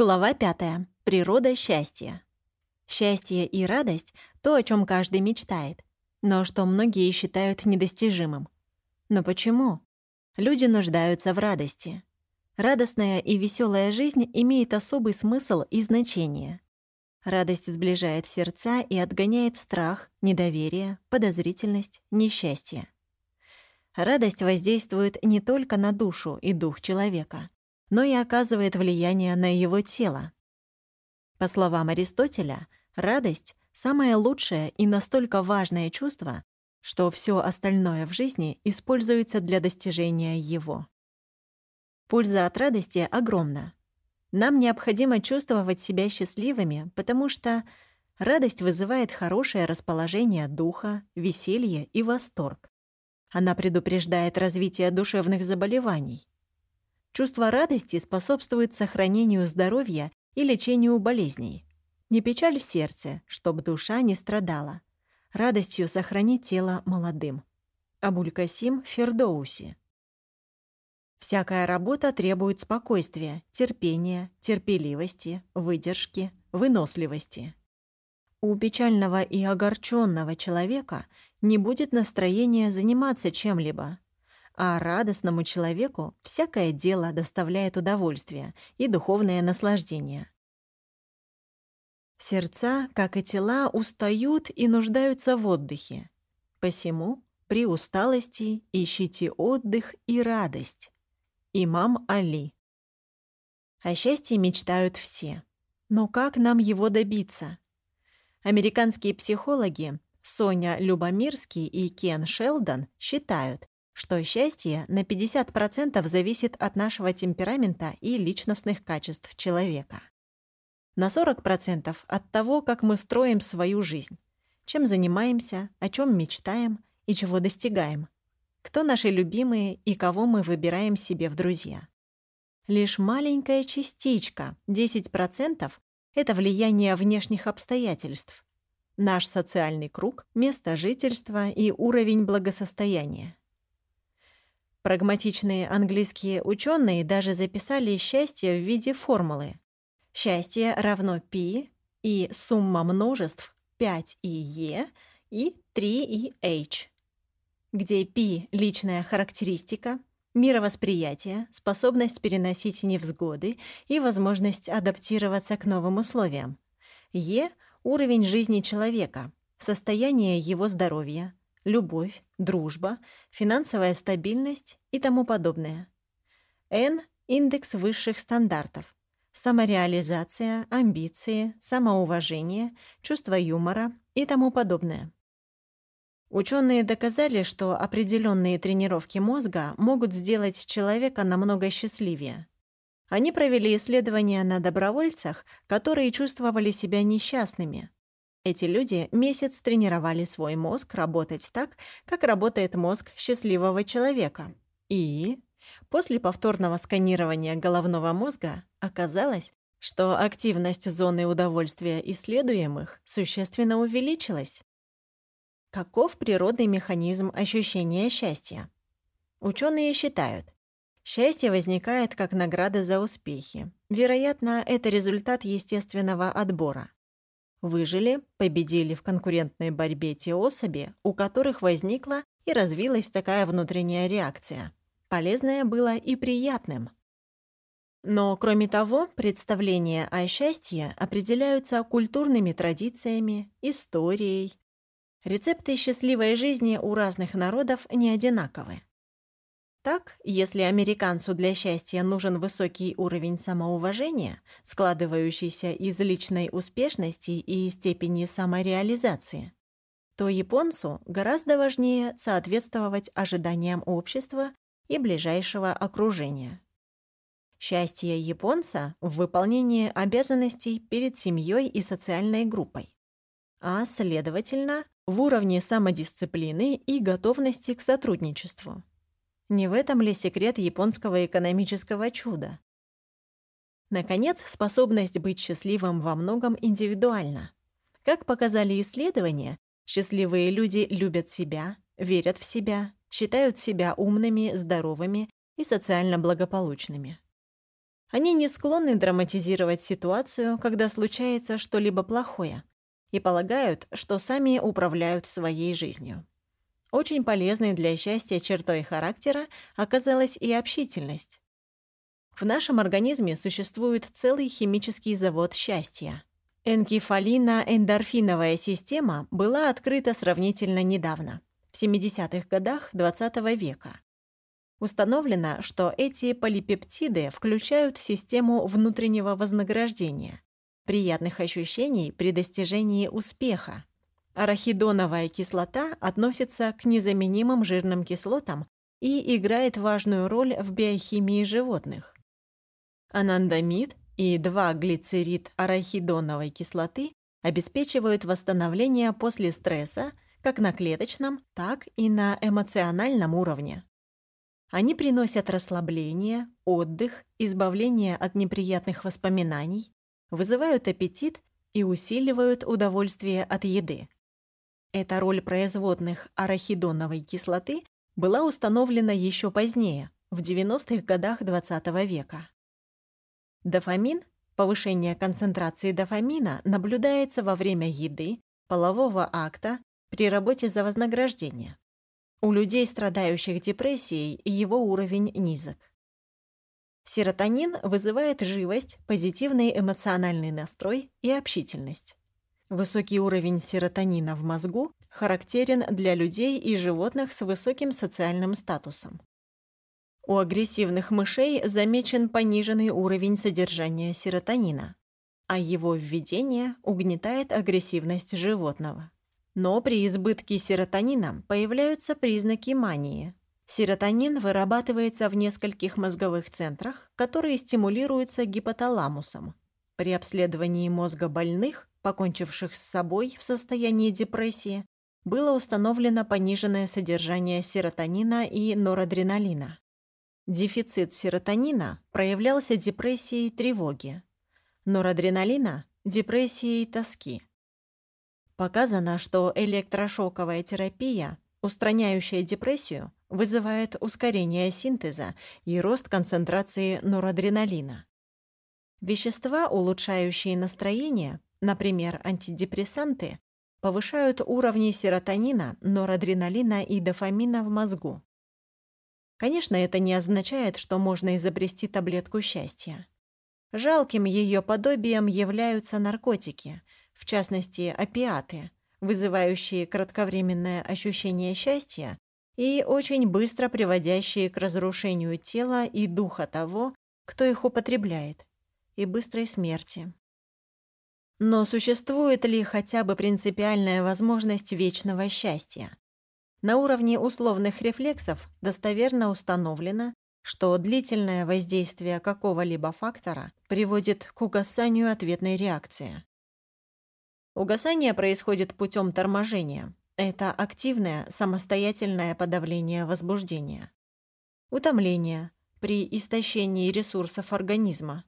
Глава пятая. Природа счастья. Счастье и радость — то, о чем каждый мечтает, но что многие считают недостижимым. Но почему? Люди нуждаются в радости. Радостная и веселая жизнь имеет особый смысл и значение. Радость сближает сердца и отгоняет страх, недоверие, подозрительность, несчастье. Радость воздействует не только на душу и дух человека, но и оказывает влияние на его тело. По словам Аристотеля, радость — самое лучшее и настолько важное чувство, что все остальное в жизни используется для достижения его. Польза от радости огромна. Нам необходимо чувствовать себя счастливыми, потому что радость вызывает хорошее расположение духа, веселье и восторг. Она предупреждает развитие душевных заболеваний. Чувство радости способствует сохранению здоровья и лечению болезней. Не печаль сердце, чтобы душа не страдала. Радостью сохрани тело молодым. Абуль-Касим Фердоуси. Всякая работа требует спокойствия, терпения, терпеливости, выдержки, выносливости. У печального и огорченного человека не будет настроения заниматься чем-либо, а радостному человеку всякое дело доставляет удовольствие и духовное наслаждение. Сердца, как и тела, устают и нуждаются в отдыхе. Посему при усталости ищите отдых и радость. Имам Али. О счастье мечтают все. Но как нам его добиться? Американские психологи Соня Любомирский и Кен Шелдон считают, что счастье на 50% зависит от нашего темперамента и личностных качеств человека. На 40% от того, как мы строим свою жизнь, чем занимаемся, о чем мечтаем и чего достигаем, кто наши любимые и кого мы выбираем себе в друзья. Лишь маленькая частичка, 10%, это влияние внешних обстоятельств, наш социальный круг, место жительства и уровень благосостояния. Прагматичные английские ученые даже записали счастье в виде формулы. Счастье равно π и сумма множеств 5 и e и 3 и h, где π — личная характеристика, мировосприятие, способность переносить невзгоды и возможность адаптироваться к новым условиям. Е — уровень жизни человека, состояние его здоровья, любовь, дружба, финансовая стабильность и тому подобное. N — индекс высших стандартов, самореализация, амбиции, самоуважение, чувство юмора и тому подобное. Ученые доказали, что определенные тренировки мозга могут сделать человека намного счастливее. Они провели исследования на добровольцах, которые чувствовали себя несчастными, эти люди месяц тренировали свой мозг работать так, как работает мозг счастливого человека. И после повторного сканирования головного мозга оказалось, что активность зоны удовольствия исследуемых существенно увеличилась. Каков природный механизм ощущения счастья? Ученые считают, счастье возникает как награда за успехи. Вероятно, это результат естественного отбора. Выжили, победили в конкурентной борьбе те особи, у которых возникла и развилась такая внутренняя реакция. Полезное было и приятным. Но, кроме того, представления о счастье определяются культурными традициями, историей. Рецепты счастливой жизни у разных народов не одинаковы. Так, если американцу для счастья нужен высокий уровень самоуважения, складывающийся из личной успешности и степени самореализации, то японцу гораздо важнее соответствовать ожиданиям общества и ближайшего окружения. Счастье японца в выполнении обязанностей перед семьей и социальной группой, а, следовательно, в уровне самодисциплины и готовности к сотрудничеству. Не в этом ли секрет японского экономического чуда? Наконец, способность быть счастливым во многом индивидуальна. Как показали исследования, счастливые люди любят себя, верят в себя, считают себя умными, здоровыми и социально благополучными. Они не склонны драматизировать ситуацию, когда случается что-либо плохое, и полагают, что сами управляют своей жизнью. Очень полезной для счастья чертой характера оказалась и общительность. В нашем организме существует целый химический завод счастья. Энкефалина-эндорфиновая система была открыта сравнительно недавно, в 70-х годах XX -го века. Установлено, что эти полипептиды включают систему внутреннего вознаграждения, приятных ощущений при достижении успеха. Арахидоновая кислота относится к незаменимым жирным кислотам и играет важную роль в биохимии животных. Анандамид и 2-глицерид арахидоновой кислоты обеспечивают восстановление после стресса как на клеточном, так и на эмоциональном уровне. Они приносят расслабление, отдых, избавление от неприятных воспоминаний, вызывают аппетит и усиливают удовольствие от еды. Эта роль производных арахидоновой кислоты была установлена еще позднее, в 90-х годах XX -го века. Дофамин, повышение концентрации дофамина наблюдается во время еды, полового акта, при работе за вознаграждение. У людей, страдающих депрессией, его уровень низок. Серотонин вызывает живость, позитивный эмоциональный настрой и общительность. Высокий уровень серотонина в мозгу характерен для людей и животных с высоким социальным статусом. У агрессивных мышей замечен пониженный уровень содержания серотонина, а его введение угнетает агрессивность животного. Но при избытке серотонина появляются признаки мании. Серотонин вырабатывается в нескольких мозговых центрах, которые стимулируются гипоталамусом. При обследовании мозга больных, покончивших с собой в состоянии депрессии, было установлено пониженное содержание серотонина и норадреналина. Дефицит серотонина проявлялся депрессией тревоги, норадреналина – депрессией тоски. Показано, что электрошоковая терапия, устраняющая депрессию, вызывает ускорение синтеза и рост концентрации норадреналина. Вещества, улучшающие настроение, например, антидепрессанты, повышают уровни серотонина, норадреналина и дофамина в мозгу. Конечно, это не означает, что можно изобрести таблетку счастья. Жалким ее подобием являются наркотики – в частности опиаты, вызывающие кратковременное ощущение счастья и очень быстро приводящие к разрушению тела и духа того, кто их употребляет, и быстрой смерти. Но существует ли хотя бы принципиальная возможность вечного счастья? На уровне условных рефлексов достоверно установлено, что длительное воздействие какого-либо фактора приводит к угасанию ответной реакции. Угасание происходит путем торможения. Это активное, самостоятельное подавление возбуждения. Утомление при истощении ресурсов организма.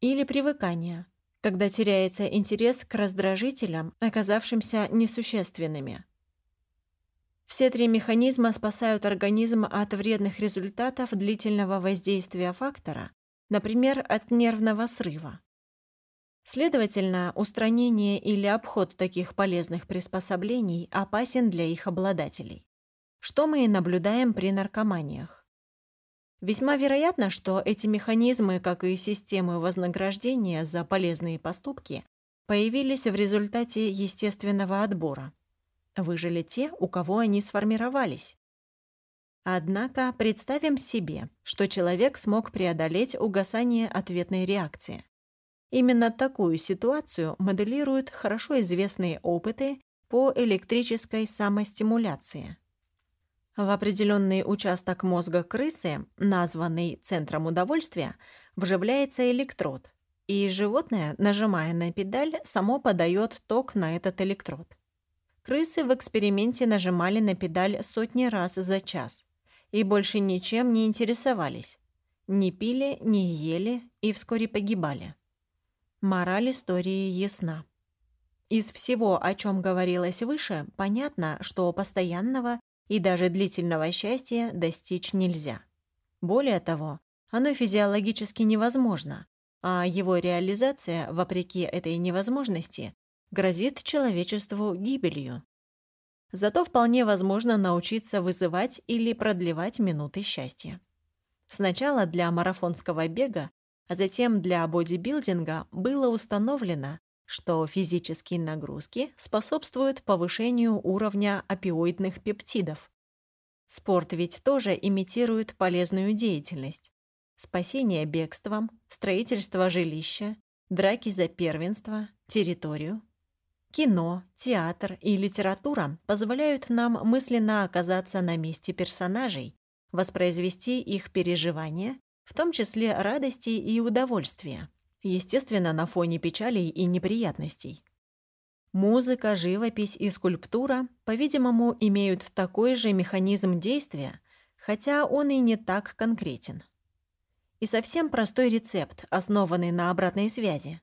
Или привыкание, когда теряется интерес к раздражителям, оказавшимся несущественными. Все три механизма спасают организм от вредных результатов длительного воздействия фактора, например, от нервного срыва. Следовательно, устранение или обход таких полезных приспособлений опасен для их обладателей. Что мы и наблюдаем при наркоманиях. Весьма вероятно, что эти механизмы, как и системы вознаграждения за полезные поступки, появились в результате естественного отбора. Выжили те, у кого они сформировались. Однако представим себе, что человек смог преодолеть угасание ответной реакции. Именно такую ситуацию моделируют хорошо известные опыты по электрической самостимуляции. В определенный участок мозга крысы, названный центром удовольствия, вживляется электрод, и животное, нажимая на педаль, само подает ток на этот электрод. Крысы в эксперименте нажимали на педаль сотни раз за час и больше ничем не интересовались. Не пили, не ели и вскоре погибали. Мораль истории ясна. Из всего, о чем говорилось выше, понятно, что постоянного и даже длительного счастья достичь нельзя. Более того, Оно физиологически невозможно, а его реализация, вопреки этой невозможности, грозит человечеству гибелью. Зато вполне возможно научиться вызывать или продлевать минуты счастья. Сначала для марафонского бега, а затем для бодибилдинга было установлено, что физические нагрузки способствуют повышению уровня опиоидных пептидов. Спорт ведь тоже имитирует полезную деятельность. Спасение бегством, строительство жилища, драки за первенство, территорию. Кино, театр и литература позволяют нам мысленно оказаться на месте персонажей, воспроизвести их переживания, в том числе радости и удовольствия, естественно, на фоне печалей и неприятностей. Музыка, живопись и скульптура, по-видимому, имеют такой же механизм действия, хотя он и не так конкретен. И совсем простой рецепт, основанный на обратной связи.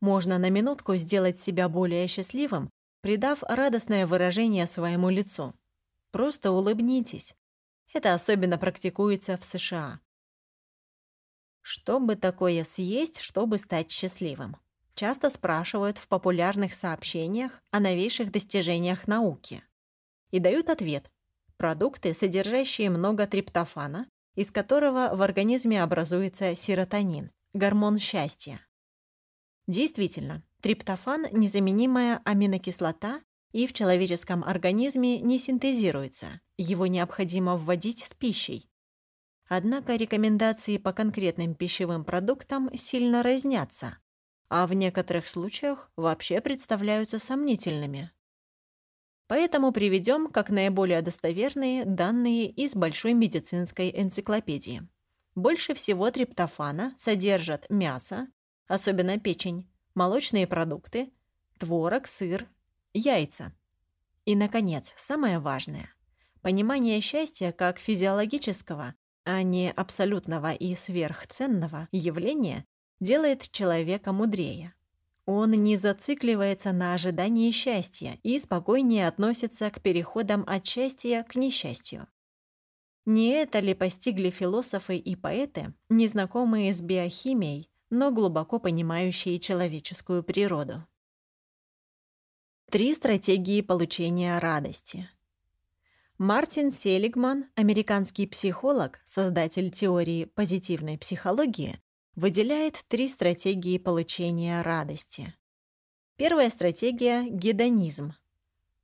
Можно на минутку сделать себя более счастливым, придав радостное выражение своему лицу. Просто улыбнитесь. Это особенно практикуется в США. Что бы такое съесть, чтобы стать счастливым? Часто спрашивают в популярных сообщениях о новейших достижениях науки. И дают ответ. Продукты, содержащие много триптофана, из которого в организме образуется серотонин, гормон счастья. Действительно, триптофан – незаменимая аминокислота и в человеческом организме не синтезируется, его необходимо вводить с пищей. Однако рекомендации по конкретным пищевым продуктам сильно разнятся, а в некоторых случаях вообще представляются сомнительными. Поэтому приведем как наиболее достоверные данные из большой медицинской энциклопедии. Больше всего триптофана содержат мясо, особенно печень, молочные продукты, творог, сыр, яйца. И, наконец, самое важное – понимание счастья как физиологического, а не абсолютного и сверхценного явления делает человека мудрее. Он не зацикливается на ожидании счастья и спокойнее относится к переходам от счастья к несчастью. Не это ли постигли философы и поэты, незнакомые с биохимией, но глубоко понимающие человеческую природу. Три стратегии получения радости. Мартин Селигман, американский психолог, создатель теории позитивной психологии, выделяет три стратегии получения радости. Первая стратегия – гедонизм.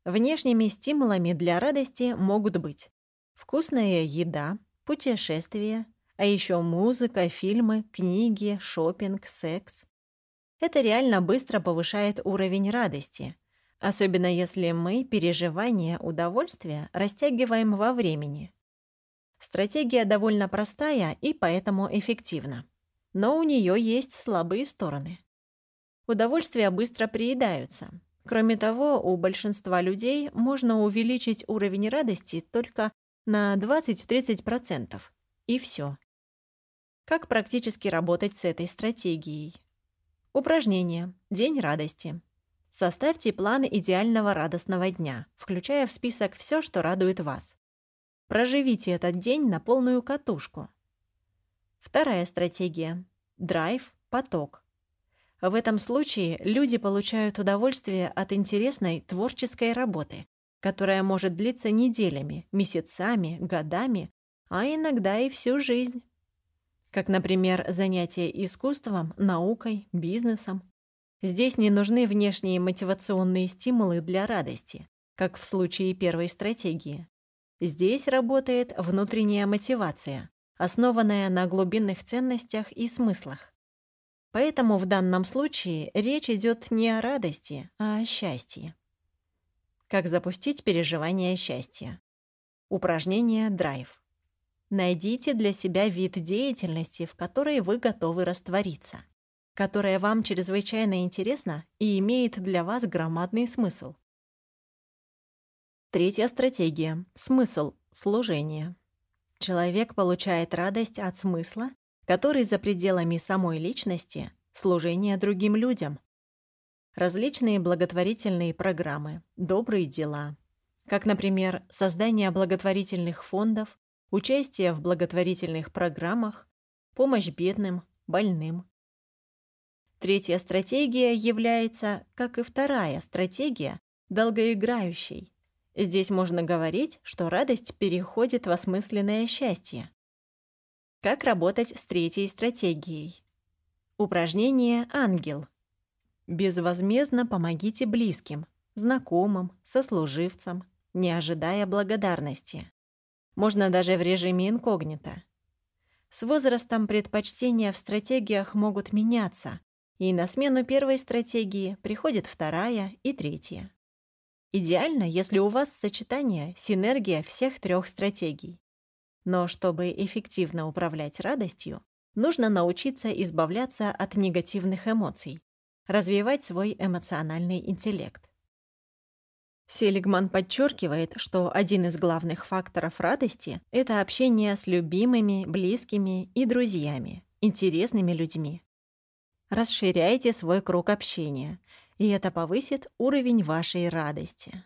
Внешними стимулами для радости могут быть вкусная еда, путешествия, а еще музыка, фильмы, книги, шопинг, секс. Это реально быстро повышает уровень радости, особенно если мы переживание удовольствия растягиваем во времени. Стратегия довольно простая и поэтому эффективна. Но у нее есть слабые стороны. Удовольствия быстро приедаются. Кроме того, у большинства людей можно увеличить уровень радости только на 20-30%. И все. Как практически работать с этой стратегией? Упражнение. День радости. Составьте план идеального радостного дня, включая в список все, что радует вас. Проживите этот день на полную катушку. Вторая стратегия. Драйв, поток. В этом случае люди получают удовольствие от интересной творческой работы, которая может длиться неделями, месяцами, годами, а иногда и всю жизнь как, например, занятия искусством, наукой, бизнесом. Здесь не нужны внешние мотивационные стимулы для радости, как в случае первой стратегии. Здесь работает внутренняя мотивация, основанная на глубинных ценностях и смыслах. Поэтому в данном случае речь идет не о радости, а о счастье. Как запустить переживание счастья? Упражнение «Драйв». Найдите для себя вид деятельности, в которой вы готовы раствориться, которая вам чрезвычайно интересна и имеет для вас громадный смысл. Третья стратегия – смысл, служение. Человек получает радость от смысла, который за пределами самой личности – служение другим людям. Различные благотворительные программы, добрые дела, как, например, создание благотворительных фондов, участие в благотворительных программах, помощь бедным, больным. Третья стратегия является, как и вторая стратегия, долгоиграющей. Здесь можно говорить, что радость переходит в осмысленное счастье. Как работать с третьей стратегией? Упражнение «Ангел». Безвозмездно помогите близким, знакомым, сослуживцам, не ожидая благодарности. Можно даже в режиме инкогнито. С возрастом предпочтения в стратегиях могут меняться, и на смену первой стратегии приходит вторая и третья. Идеально, если у вас сочетание, синергия всех трех стратегий. Но чтобы эффективно управлять радостью, нужно научиться избавляться от негативных эмоций, развивать свой эмоциональный интеллект. Селигман подчеркивает, что один из главных факторов радости — это общение с любимыми, близкими и друзьями, интересными людьми. Расширяйте свой круг общения, и это повысит уровень вашей радости.